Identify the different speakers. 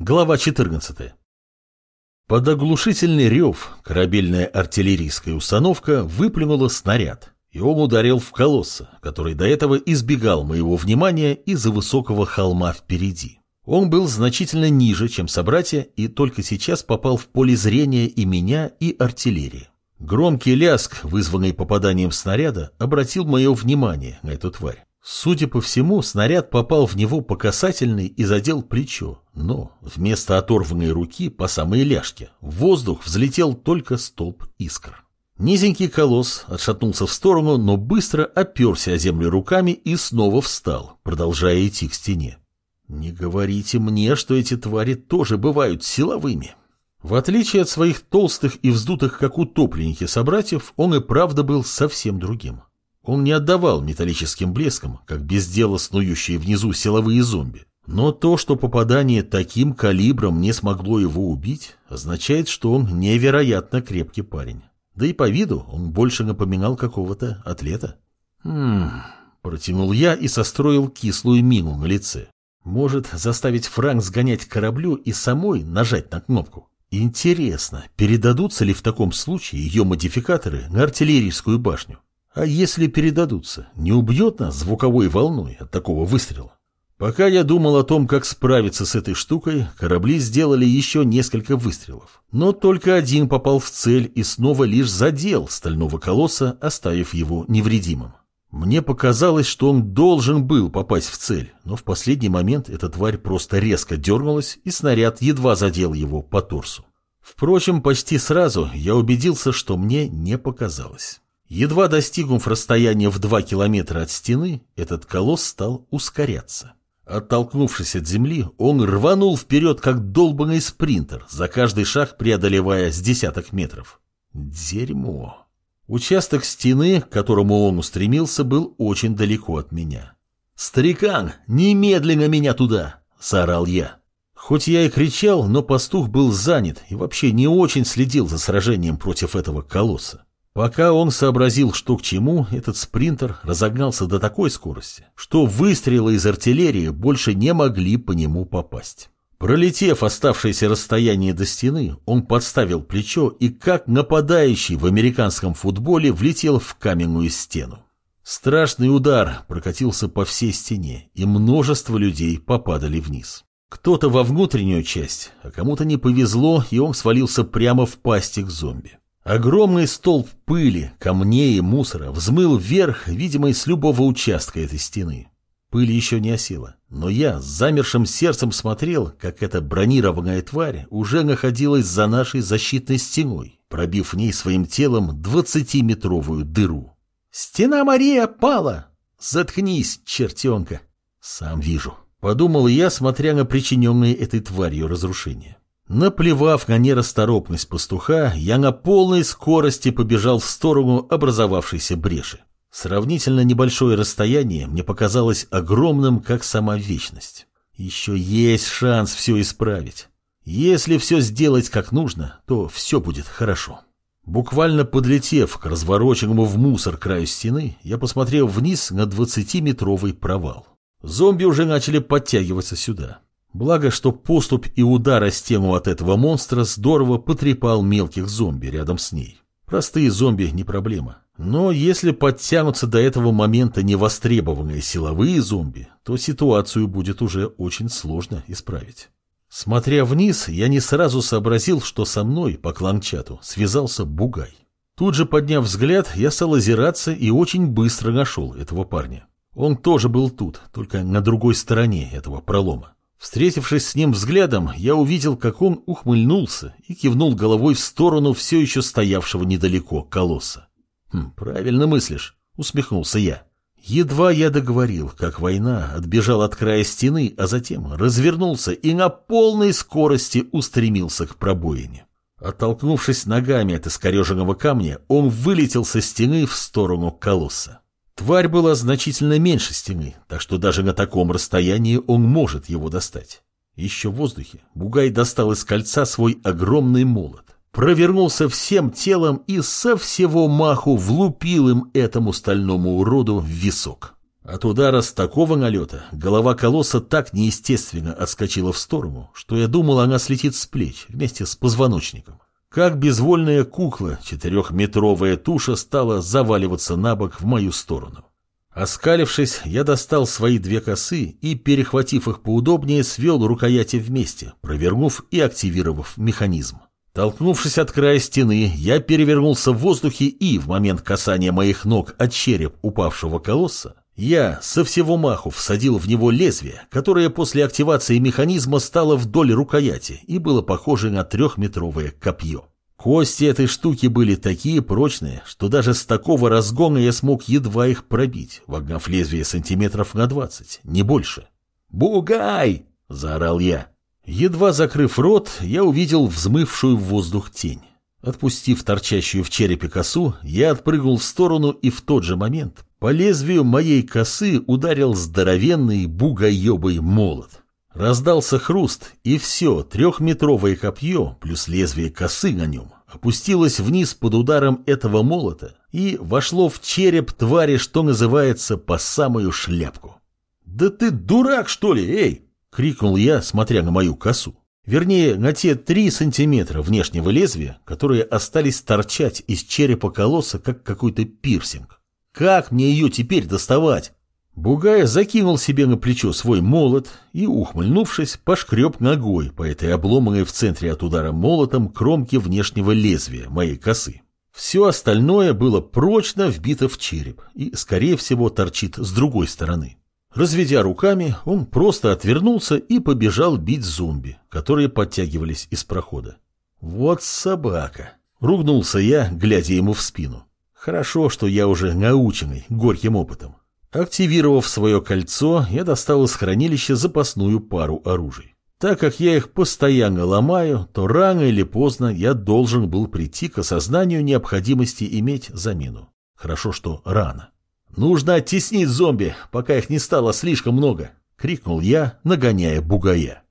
Speaker 1: Глава 14. Под оглушительный рев корабельная артиллерийская установка выплюнула снаряд, и он ударил в колосса, который до этого избегал моего внимания из-за высокого холма впереди. Он был значительно ниже, чем собратья, и только сейчас попал в поле зрения и меня, и артиллерии. Громкий ляск, вызванный попаданием снаряда, обратил мое внимание на эту тварь. Судя по всему, снаряд попал в него по касательной и задел плечо, но вместо оторванной руки по самой ляжке в воздух взлетел только столб искр. Низенький колосс отшатнулся в сторону, но быстро оперся о землю руками и снова встал, продолжая идти к стене. Не говорите мне, что эти твари тоже бывают силовыми. В отличие от своих толстых и вздутых, как утопленники собратьев, он и правда был совсем другим. Он не отдавал металлическим блескам, как без дела снующие внизу силовые зомби. Но то, что попадание таким калибром не смогло его убить, означает, что он невероятно крепкий парень. Да и по виду он больше напоминал какого-то атлета. «Хм...» – протянул я и состроил кислую мину на лице. «Может, заставить Франк сгонять к кораблю и самой нажать на кнопку?» Интересно, передадутся ли в таком случае ее модификаторы на артиллерийскую башню? А если передадутся, не убьет нас звуковой волной от такого выстрела? Пока я думал о том, как справиться с этой штукой, корабли сделали еще несколько выстрелов. Но только один попал в цель и снова лишь задел стального колосса, оставив его невредимым. Мне показалось, что он должен был попасть в цель, но в последний момент эта тварь просто резко дернулась, и снаряд едва задел его по торсу. Впрочем, почти сразу я убедился, что мне не показалось. Едва достигнув расстояния в два километра от стены, этот колосс стал ускоряться. Оттолкнувшись от земли, он рванул вперед, как долбанный спринтер, за каждый шаг преодолевая с десяток метров. Дерьмо. Участок стены, к которому он устремился, был очень далеко от меня. «Старикан, немедленно меня туда!» – заорал я. Хоть я и кричал, но пастух был занят и вообще не очень следил за сражением против этого колосса. Пока он сообразил, что к чему, этот спринтер разогнался до такой скорости, что выстрелы из артиллерии больше не могли по нему попасть. Пролетев оставшееся расстояние до стены, он подставил плечо и, как нападающий в американском футболе, влетел в каменную стену. Страшный удар прокатился по всей стене, и множество людей попадали вниз. Кто-то во внутреннюю часть, а кому-то не повезло, и он свалился прямо в пасти к зомби. Огромный столб пыли, камней и мусора взмыл вверх, видимо, с любого участка этой стены. Пыль еще не осела, но я с замершим сердцем смотрел, как эта бронированная тварь уже находилась за нашей защитной стеной, пробив в ней своим телом двадцатиметровую дыру. «Стена Мария пала! Заткнись, чертенка!» «Сам вижу», — подумал я, смотря на причиненные этой тварью разрушения. Наплевав на нерасторопность пастуха, я на полной скорости побежал в сторону образовавшейся бреши. Сравнительно небольшое расстояние мне показалось огромным, как сама вечность. Еще есть шанс все исправить. Если все сделать как нужно, то все будет хорошо. Буквально подлетев к развороченному в мусор краю стены, я посмотрел вниз на двадцатиметровый провал. Зомби уже начали подтягиваться сюда. Благо, что поступ и удар о стену от этого монстра здорово потрепал мелких зомби рядом с ней. Простые зомби не проблема. Но если подтянутся до этого момента невостребованные силовые зомби, то ситуацию будет уже очень сложно исправить. Смотря вниз, я не сразу сообразил, что со мной по кланчату связался бугай. Тут же подняв взгляд, я стал озираться и очень быстро нашел этого парня. Он тоже был тут, только на другой стороне этого пролома. Встретившись с ним взглядом, я увидел, как он ухмыльнулся и кивнул головой в сторону все еще стоявшего недалеко колосса. «Хм, «Правильно мыслишь», — усмехнулся я. Едва я договорил, как война отбежал от края стены, а затем развернулся и на полной скорости устремился к пробоине. Оттолкнувшись ногами от искореженного камня, он вылетел со стены в сторону колосса. Тварь была значительно меньше стены, так что даже на таком расстоянии он может его достать. Еще в воздухе Бугай достал из кольца свой огромный молот, провернулся всем телом и со всего маху влупил им этому стальному уроду в висок. От удара с такого налета голова колосса так неестественно отскочила в сторону, что я думал, она слетит с плеч вместе с позвоночником. Как безвольная кукла, четырехметровая туша стала заваливаться на бок в мою сторону. Оскалившись, я достал свои две косы и, перехватив их поудобнее, свел рукояти вместе, провернув и активировав механизм. Толкнувшись от края стены, я перевернулся в воздухе и, в момент касания моих ног от череп упавшего колосса, я со всего маху всадил в него лезвие, которое после активации механизма стало вдоль рукояти и было похоже на трехметровое копье. Кости этой штуки были такие прочные, что даже с такого разгона я смог едва их пробить, вогнав лезвие сантиметров на двадцать, не больше. «Бугай!» — заорал я. Едва закрыв рот, я увидел взмывшую в воздух тень. Отпустив торчащую в черепе косу, я отпрыгнул в сторону и в тот же момент по лезвию моей косы ударил здоровенный бугаебый молот. Раздался хруст, и все трехметровое копье плюс лезвие косы на нем опустилось вниз под ударом этого молота и вошло в череп твари, что называется, по самую шляпку. «Да ты дурак, что ли, эй!» — крикнул я, смотря на мою косу. Вернее, на те три сантиметра внешнего лезвия, которые остались торчать из черепа колосса, как какой-то пирсинг. Как мне ее теперь доставать? Бугая закинул себе на плечо свой молот и, ухмыльнувшись, пошкреб ногой по этой обломанной в центре от удара молотом кромке внешнего лезвия моей косы. Все остальное было прочно вбито в череп и, скорее всего, торчит с другой стороны. Разведя руками, он просто отвернулся и побежал бить зомби, которые подтягивались из прохода. «Вот собака!» — ругнулся я, глядя ему в спину. «Хорошо, что я уже наученный горьким опытом. Активировав свое кольцо, я достал из хранилища запасную пару оружий. Так как я их постоянно ломаю, то рано или поздно я должен был прийти к осознанию необходимости иметь замену. Хорошо, что рано. «Нужно оттеснить зомби, пока их не стало слишком много!» — крикнул я, нагоняя бугая.